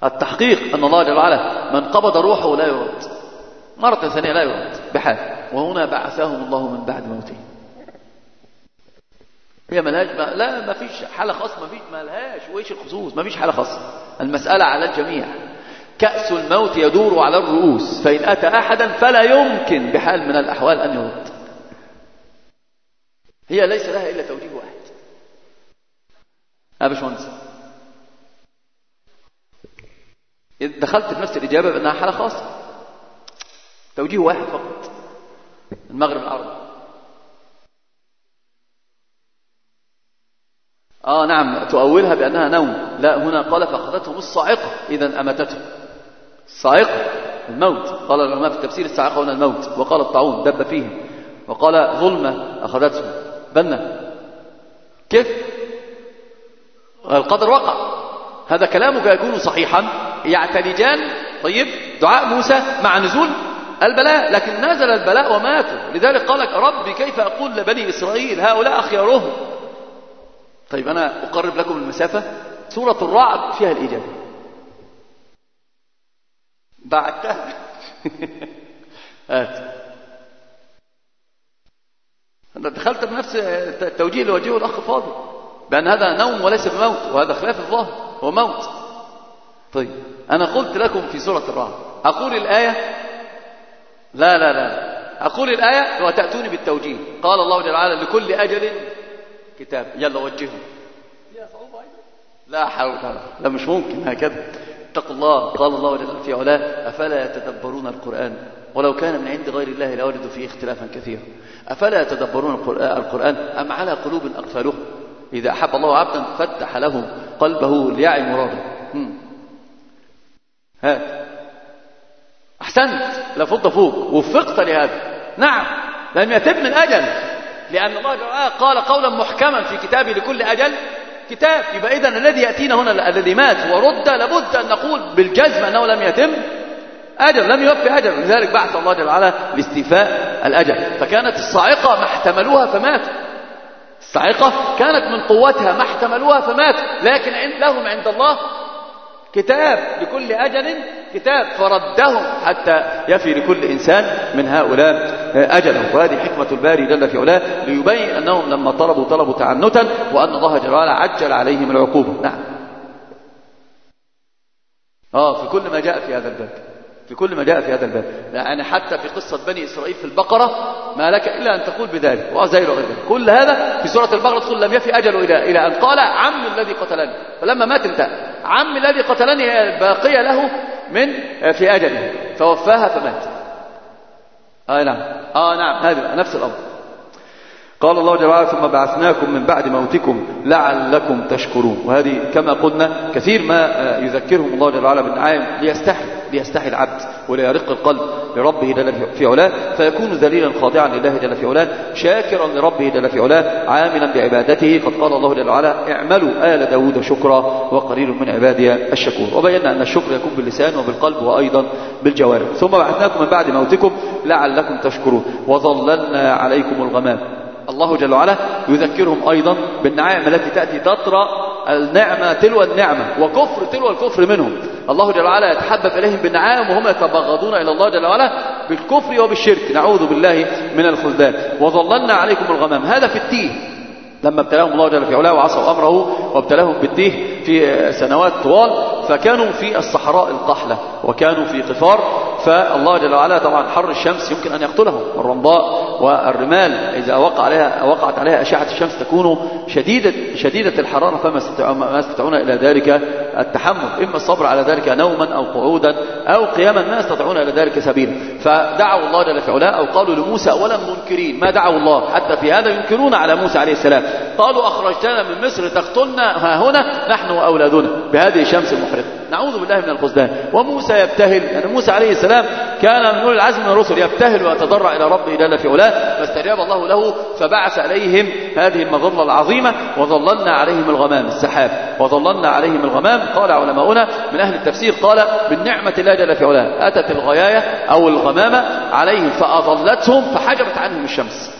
التحقيق أن الله جل وعلا من قبض روحه لا يرد. مرة ثانية لا يرد. بحال. وهنا بعثهم الله من بعد موته. هي ملهاش ما لا ما فيش حالة خاصة ما فيش ملهاش. وإيش الخصوص؟ ما فيش حالة خاصة. المسألة على الجميع. كأس الموت يدور على الرؤوس. فإن أتى أحدا فلا يمكن بحال من الأحوال أن يرد. هي ليس لها إلا توجيه واحد. يا دخلت في نفس الإجابة بأنها حالة خاصة. توجيه واحد فقط. المغرب العربي. آه نعم تؤولها بأنها نوم. لا هنا قال فأخذتهم الصاعقة. إذا أمتتهم الصاعقة الموت. قال العلماء في التفسير الصاعقة هنا الموت. وقال الطاعون دب فيهم. وقال ظلمة أخذتهم. بنا كيف؟ القدر وقع. هذا كلامك يكون صحيحا. يعتلجان طيب دعاء موسى مع نزول البلاء لكن نزل البلاء وماتوا. لذلك قال لك ربي كيف أقول لبني إسرائيل؟ هؤلاء أخيارهم. طيب أنا أقرب لكم المسافة. سورة الرعد فيها الإجابة. بعدتها هات أنت دخلت بنفس التوجيه اللي الأخ فاضل. بأن هذا نوم وليس بموت وهذا خلاف الظاهر هو موت. طيب. أنا قلت لكم في سورة الرعد. أقول الآية؟ لا لا لا. أقول الآية وتأتوني بالتوجيه. قال الله جل وعلا لكل أجل كتاب. يلا وجهه. لا حول ولا لا مش ممكن هكذا. اتقوا الله. قال الله جل في علاه أفلا يتدبرون القرآن؟ ولو كان من عند غير الله لوجدوا فيه اختلافا كثيرا. أفلا يتدبرون القرآن أم على قلوب أقفالها إذا أحب الله عبدا فتح له قلبه ليعي مراده هات أحسنت. لفض فوق. وفقت لهذا. نعم. لم يتم من أجل. لأن الله تعالى قال قولا محكما في كتابه لكل أجل. كتاب. يبقى إذن الذي يأتينا هنا الذي مات. ورد. لابد أن نقول بالجزم أنه لم يتم أجل. لم يوفي أجل. لذلك بعث الله جل وعلا لاستيفاء الأجل. فكانت الصاعقة ما احتملوها فمات. الصاعقة كانت من قوتها ما احتملوها فمات. لكن لهم عند الله كتاب لكل أجل كتاب فردهم حتى يفي لكل إنسان من هؤلاء أجله وهذه حكمة الباري جل في علاه ليبين أنهم لما طلبوا طلبوا تعنتا وأن الله جل وعلا عجل عليهم العقوبة. نعم. آه في كل ما جاء في هذا الباب. في كل ما جاء في هذا الباب. يعني حتى في قصة بني إسرائيل في البقرة ما لك إلا أن تقول بذلك. وزير وغير ذلك كل هذا في سورة البقرة تقول لم يفي أجله إلى إلى أن قال عم الذي قتلني. فلما مات انتهى. عم الذي قتلني هي الباقية له من في أجله. فوفاها فمات. آه نعم. آه نعم. هذا نفس الأمر. قال الله جل وعلا ثم بعثناكم من بعد موتكم لعلكم تشكرون. وهذه كما قلنا كثير ما يذكرهم الله جل وعلا بالنعائم ليستحي ليستحي العبد وليرق القلب لربه جل في علاه فيكون ذليلا خاضعا لله جل في علاه شاكرا لربه جل في علاه عاملا بعبادته. قد قال الله جل وعلا اعملوا آل داود شكرا وقليل من عبادي الشكور. وبينا أن الشكر يكون باللسان وبالقلب وأيضا بالجوارح. ثم بعثناكم من بعد موتكم لعلكم تشكرون. وظللنا عليكم الغمام. الله جل وعلا يذكرهم أيضا بالنعائم التي تأتي تطرأ النعمة تلو النعمة وكفر تلو الكفر منهم. الله جل وعلا يتحبب إليهم بالنعائم وهم يتبغضون إلى الله جل وعلا بالكفر وبالشرك. نعوذ بالله من الخذلان وظللنا عليكم الغمام. هذا في التيه لما ابتلاهم الله جل في علاه وعصوا أمره وابتلاهم بالتيه في سنوات طوال فكانوا في الصحراء القحلة وكانوا في قفار فالله جل وعلا طبعا حر الشمس يمكن أن يقتلهم الرمضاء والرمال إذا وقع عليها وقعت عليها أشعة الشمس تكون شديدة شديدة الحرارة فما ما يستطيعون إلى ذلك التحمل إما الصبر على ذلك نوما أو قعودا أو قياما ما يستطيعون إلى ذلك سبيلا. فدعوا الله جل في علاه أو قالوا لموسى ولم منكرين ما دعوا الله حتى في هذا ينكرون على موسى عليه السلام. قالوا أخرجتنا من مصر تقتلنا ها هنا نحن وأولادنا بهذه الشمس المحرقة نعوذ بالله من الخزدان وموسى يبتهل يعني موسى عليه السلام كان من أولي العزم من الرسل يبتهل ويتضرع إلى ربه جل في علاه فاستجاب الله له فبعث عليهم هذه المظلة العظيمة وظللنا عليهم الغمام السحاب وظللنا عليهم الغمام. قال علماؤنا من أهل التفسير قال بالنعمة الله جل في علاه أتت الغياية أو الغمامة عليهم فأظلتهم فحجبت عنهم الشمس.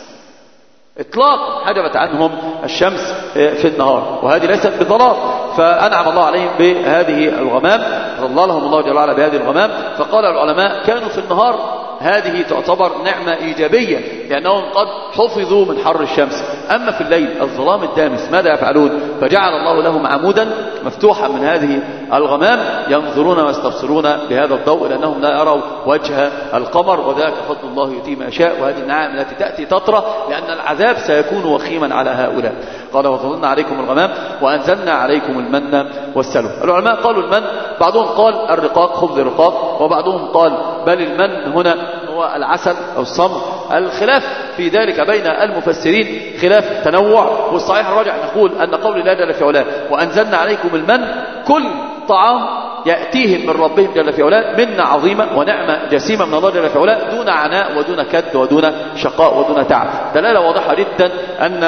اطلاقا حجبت عنهم الشمس في النهار وهذه ليست بضلال فأنعم الله عليهم بهذه الغمام ظللهم الله جل وعلا بهذه الغمام فقال العلماء كانوا في النهار هذه تعتبر نعمة إيجابية لأنهم قد حفظوا من حر الشمس. أما في الليل الظلام الدامس ماذا يفعلون؟ فجعل الله لهم عمودا مفتوحا من هذه الغمام ينظرون ويستبصرون بهذا الضوء لأنهم لا يروا وجه القمر وذاك فضل الله يؤتي ما وهذه النعم التي تأتي تطرى لأن العذاب سيكون وخيما على هؤلاء. قال وظللنا عليكم الغمام وأنزلنا عليكم المن والسلوى العلماء قالوا المن بعضهم قال الرقاق خبز الرقاق وبعضهم قال بل المن هنا هو العسل أو الصمر الخلاف في ذلك بين المفسرين خلاف تنوع والصحيح الراجع نقول أن قول الله جل في علاه وأنزلنا عليكم المن كل طعام يأتيهم من ربهم جل في علاه منة عظيمة ونعمة جسيمة من الله جل في علاه دون عناء ودون كد ودون شقاء ودون تعب. دلالة واضحة جدا أن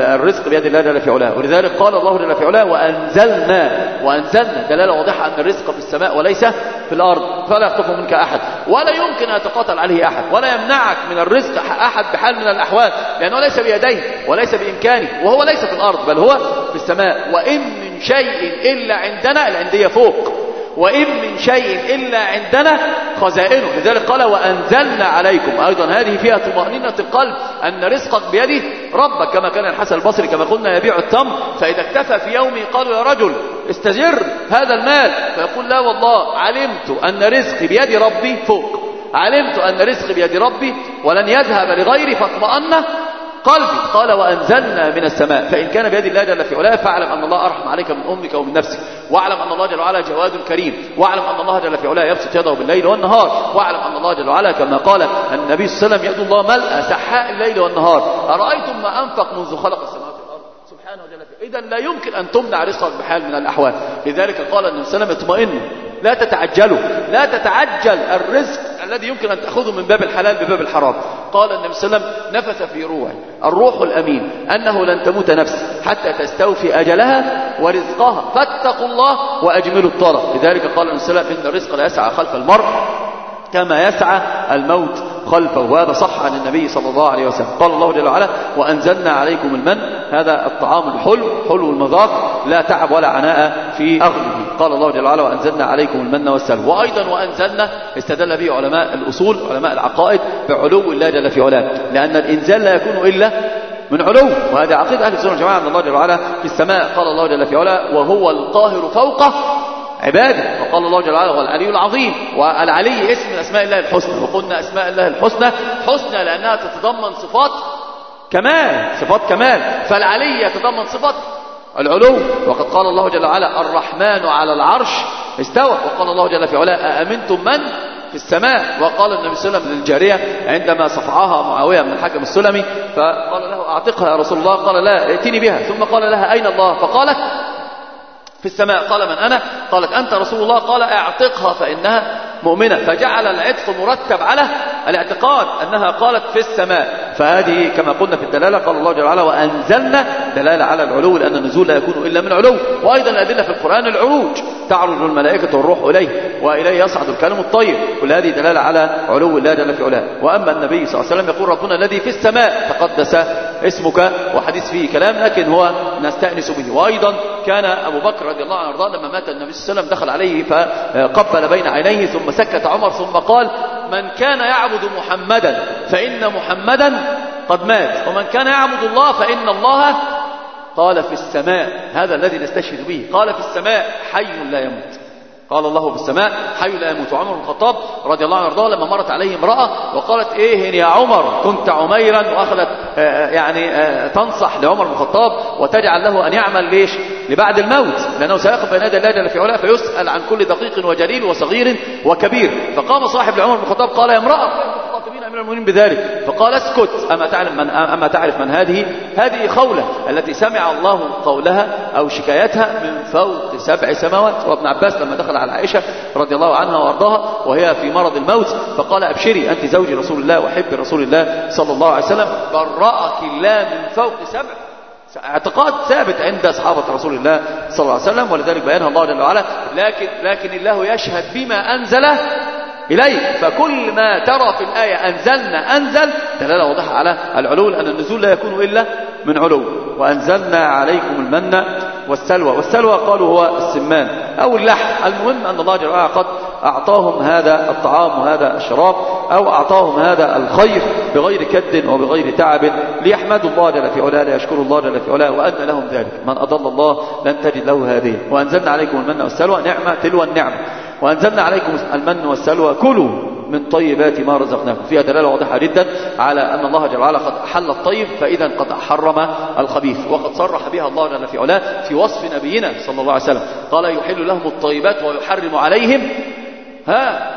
الرزق بيد الله جل في علاه. ولذلك قال الله جل في علاه وأنزلنا وأنزلنا. دلالة واضحة أن الرزق في السماء وليس في الأرض. فلا يخطف منك أحد ولا يمكن أن يتقاتل عليه أحد ولا يمنعك من الرزق أحد بحال من الأحوال لأنه ليس بيديه وليس بإمكانه وهو ليس في الأرض بل هو السماء وإن من شيء إلا عندنا العندية فوق وإن من شيء إلا عندنا خزائنه. لذلك قال وأنزلنا عليكم. أيضا هذه فيها طمأنينة القلب أن رزقك بيده ربك كما كان الحسن البصري كما قلنا يبيع التمر. فإذا اكتفى في يومه قالوا يا رجل استجر هذا المال. فيقول لا والله علمت أن رزقي بيد ربي فوق. علمت أن رزقي بيد ربي ولن يذهب لغيري فاطمأن قلبي. قال وأنزلنا من السماء. فإن كان بيد الله جل في علاه فاعلم أن الله أرحم عليك من أمك ومن نفسك. واعلم أن الله جل وعلا جواد كريم. واعلم أن الله جل في علاه يبسط يده بالليل والنهار. واعلم أن الله جل وعلا كما قال النبي صلى الله عليه وسلم يد الله ملأ سحاء الليل والنهار. أرأيتم ما أنفق منذ خلق السماوات والأرض؟ سبحانه إذا لا يمكن أن تمنع رزقك بحال من الأحوال. لذلك قال النبي صلى الله عليه وسلم اطمئنوا. لا تتعجلوا. لا تتعجل الرزق الذي يمكن أن تأخذه من باب الحلال بباب الحرام. قال النبي صلى الله عليه وسلم نفث في روعي الروح الأمين أنه لن تموت نفس حتى تستوفي أجلها ورزقها. فاتقوا الله وأجملوا الطلب. لذلك قال النبي صلى الله عليه وسلم إن الرزق لا يسعى خلف المرء كما يسعى الموت خلفه. وهذا صح عن النبي صلى الله عليه وسلم. قال الله جل وعلا وأنزلنا عليكم المن. هذا الطعام الحلو حلو المذاق لا تعب ولا عناء في أغله قال الله جل وعلا وأنزلنا عليكم المن والسلوى وأيضا وأنزلنا استدل به علماء الأصول علماء العقائد بعلو الله جل في علاه. لأن الإنزال لا يكون إلا من علو. وهذه عقيدة أهل السنة والجماعة. أن الله جل وعلا في السماء قال الله جل في علاه وهو القاهر فوقه عباده. وقال الله جل وعلا هو العلي العظيم. والعلي اسم من أسماء الله الحسنى. وقلنا أسماء الله الحسنى. حسنى لأنها تتضمن صفات كمال. صفات كمال. فالعلي يتضمن صفات العلو. وقد قال الله جل وعلا الرحمن على العرش استوى. وقال الله جل في علاه أأمنتم من في السماء؟ وقال النبي صلى الله عليه وسلم للجارية عندما صفعها معاوية من الحكم السلمي فقال له أعتقها يا رسول الله؟ قال لا ائتني بها. ثم قال لها أين الله؟ فقالت في السماء. قال من أنا؟ قالت أنت رسول الله؟ قال أعتقها فإنها مؤمنة. فجعل العتق مرتب على الاعتقاد أنها قالت في السماء. فهذه كما قلنا في الدلالة قال الله جل وعلا وأنزلنا دلالة على العلو لأن النزول لا يكون إلا من علو. وأيضا الأدلة في القرآن العروج. تعرج الملائكة والروح إليه وإليه يصعد الكلم الطيب. كل هذه دلالة على علو الله جل في علاه. وأما النبي صلى الله عليه وسلم يقول ربنا الذي في السماء تقدس اسمك وحديث فيه كلام لكن هو نستأنس به. وأيضا كان أبو بكر رضي الله عنه وارضاه لما مات النبي صلى الله عليه وسلم دخل عليه فقبل بين عينيه ثم سكت عمر ثم قال من كان يعبد محمدا فإن محمدا قد مات. ومن كان يعبد الله فإن الله قال في السماء هذا الذي نستشهد به قال في السماء حي لا يموت. قال الله في السماء حي لا يموت. عمر بن الخطاب رضي الله عنه وارضاه لما مرت عليه امرأة وقالت إيه يا عمر كنت عميرا وأخذت يعني تنصح لعمر بن الخطاب وتجعل له أن يعمل ليش؟ لبعد الموت لأنه سيقف بين يدي الله جل في علاه فيسأل عن كل دقيق وجليل وصغير وكبير. فقام صاحب لعمر بن الخطاب قال يا امرأة تخاطبين أمير المؤمنين بذلك. فقال اسكت أما تعلم من أما تعرف من هذه؟ هذه خولة التي سمع الله قولها أو شكايتها من فوق سبع سماوات. وابن عباس لما دخل على عائشة رضي الله عنها وأرضاها وهي في مرض الموت فقال أبشري أنت زوج رسول الله وحب رسول الله صلى الله عليه وسلم. برأك الله من فوق سبع. اعتقاد ثابت عند أصحابة رسول الله صلى الله عليه وسلم ولذلك بيانها الله جل وعلا لكن لكن الله يشهد بما أنزله إليك فكل ما ترى في الآية أنزلنا أنزل دلالة واضحة على العلو لأن النزول لا يكون إلا من علو. وأنزلنا عليكم المن والسلوى. والسلوى قالوا هو السمان أو اللحم. المهم أن الله جل وعلا قد أعطاهم هذا الطعام وهذا الشراب أو أعطاهم هذا الخير بغير كد وبغير تعب ليحمدوا الله جل في علاه ليشكروا الله جل في علاه وأن لهم ذلك. من أضل الله لن تجد له هذه. وأنزلنا عليكم المن والسلوى. نعمة تلو النعمة. وأنزلنا عليكم المن والسلوى. كلوا من طيبات ما رزقناكم. فيها دلالة واضحة جدا على أن الله جل وعلا قد أحل الطيب فإذا قد حرم الخبيث. وقد صرح بها الله جل في علاه في وصف نبينا صلى الله عليه وسلم. قال يحل لهم الطيبات ويحرم عليهم ها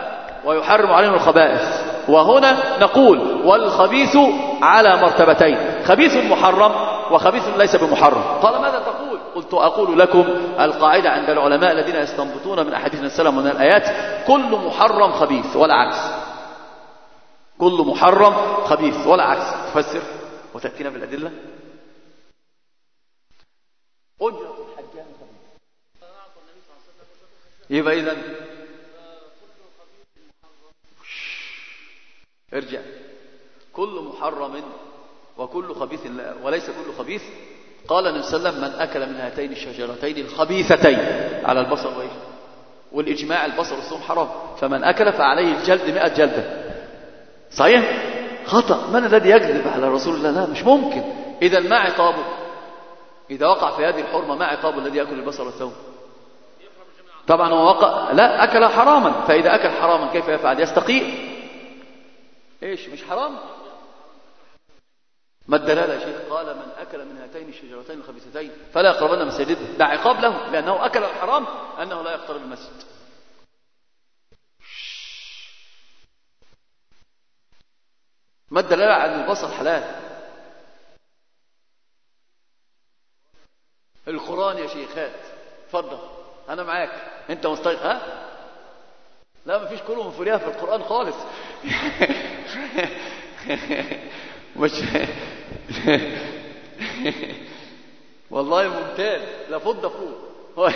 ويحرم عليهم الخبائث. وهنا نقول والخبيث على مرتبتين. خبيث محرم وخبيث ليس بمحرم. قال ماذا تقول؟ قلت أقول لكم القاعدة عند العلماء الذين يستنبطون من أحاديث السلام ومن الآيات كل محرم خبيث ولا عكس كل محرم خبيث ولا عكس تفسر وتأتينا بالأدلة. أجرة الحجام يبقى إذا ارجع. كل محرم وكل خبيث وليس كل خبيث قال النبي صلى الله عليه وسلم من أكل من هاتين الشجرتين الخبيثتين. على البصر وإيش؟ والإجماع البصر والصوم حرام. فمن أكل فعليه الجلد مئة جلدة. صحيح؟ خطأ. من الذي يكذب على رسول الله؟ لا مش ممكن. إذا ما عقابه؟ إذا وقع في هذه الحرمة ما عقابه الذي يأكل البصر والثوم؟ طبعا هو وقع. لا أكل حراما. فإذا أكل حراما كيف يفعل؟ يستقيء إيش مش حرام؟ ما الدلالة يا شيخ؟ قال من أكل من هاتين الشجرتين الخبيثتين فلا يقربن مساجد ده عقاب له لأنه أكل الحرام أنه لا يقترب المسجد. ما الدلالة على البصل حلال؟ القرآن يا شيخات اتفضل أنا معاك. أنت مستيقظ؟ ها؟ لا مفيش كله مفريها في القرآن خالص. مش والله ممتاز. لا فض فوق هو